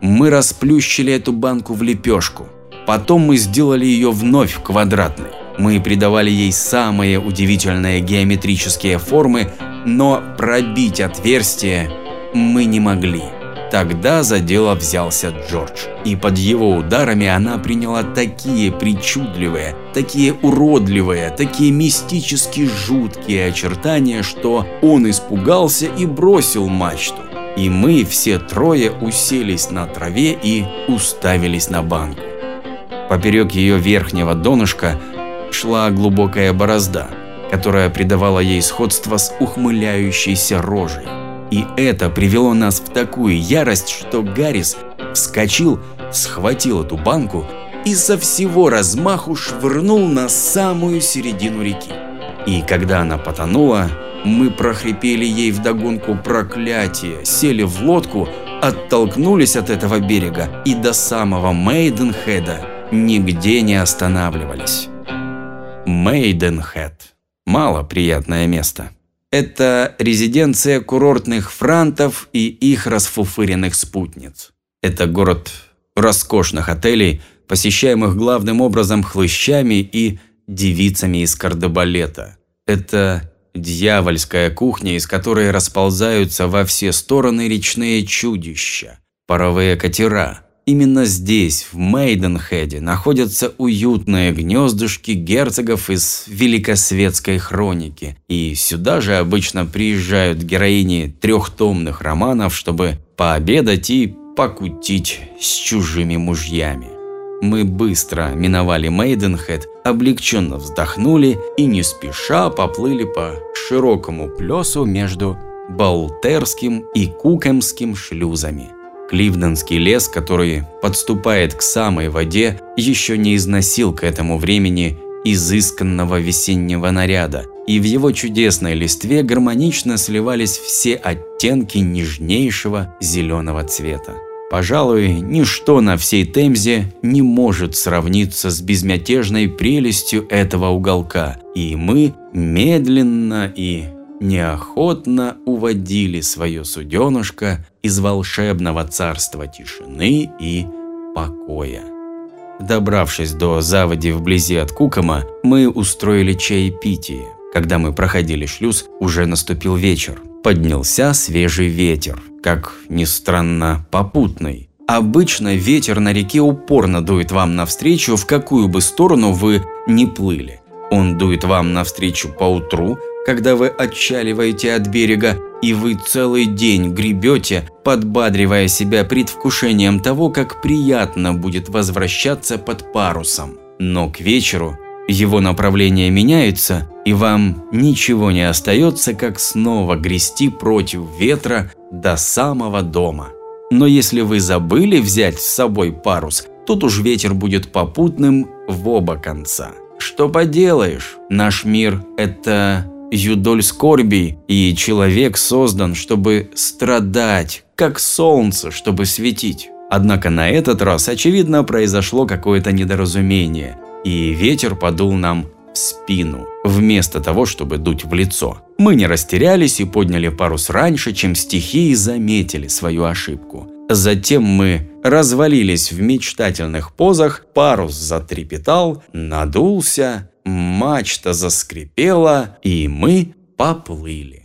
Мы расплющили эту банку в лепешку. Потом мы сделали ее вновь квадратной. Мы придавали ей самые удивительные геометрические формы, но пробить отверстие мы не могли. Тогда за дело взялся Джордж, и под его ударами она приняла такие причудливые, такие уродливые, такие мистически жуткие очертания, что он испугался и бросил мачту. И мы все трое уселись на траве и уставились на банку. Поперек ее верхнего донышка шла глубокая борозда, которая придавала ей сходство с ухмыляющейся рожей. И это привело нас в такую ярость, что Гаррис вскочил, схватил эту банку и со всего размаху швырнул на самую середину реки. И когда она потонула, мы прохрипели ей вдогонку проклятие, сели в лодку, оттолкнулись от этого берега и до самого Мейденхеда нигде не останавливались. Мейденхед – мало приятное место. Это резиденция курортных франтов и их расфуфыренных спутниц. Это город роскошных отелей, посещаемых главным образом хлыщами и девицами из кардебалета. Это дьявольская кухня, из которой расползаются во все стороны речные чудища, паровые катера – Именно здесь, в Мейденхеде, находятся уютные гнездышки герцогов из великосветской хроники. И сюда же обычно приезжают героини трехтомных романов, чтобы пообедать и покутить с чужими мужьями. Мы быстро миновали Мейденхед, облегченно вздохнули и не спеша поплыли по широкому плесу между Болтерским и Кукемским шлюзами. Кливденский лес, который подступает к самой воде, еще не износил к этому времени изысканного весеннего наряда, и в его чудесной листве гармонично сливались все оттенки нежнейшего зеленого цвета. Пожалуй, ничто на всей Темзе не может сравниться с безмятежной прелестью этого уголка, и мы медленно и неохотно уводили свое суденышко из волшебного царства тишины и покоя. Добравшись до заводи вблизи от Кукома, мы устроили чаепитие. Когда мы проходили шлюз, уже наступил вечер. Поднялся свежий ветер, как ни странно, попутный. Обычно ветер на реке упорно дует вам навстречу, в какую бы сторону вы ни плыли. Он дует вам навстречу по утру, когда вы отчаливаете от берега, и вы целый день гребете, подбадривая себя предвкушением того, как приятно будет возвращаться под парусом. Но к вечеру его направление меняется, и вам ничего не остается, как снова грести против ветра до самого дома. Но если вы забыли взять с собой парус, тут уж ветер будет попутным в оба конца. Что поделаешь, наш мир – это юдоль скорби, и человек создан, чтобы страдать, как солнце, чтобы светить. Однако на этот раз, очевидно, произошло какое-то недоразумение, и ветер подул нам в спину, вместо того, чтобы дуть в лицо. Мы не растерялись и подняли парус раньше, чем стихии заметили свою ошибку. Затем мы развалились в мечтательных позах, парус затрепетал, надулся, мачта заскрипела, и мы поплыли.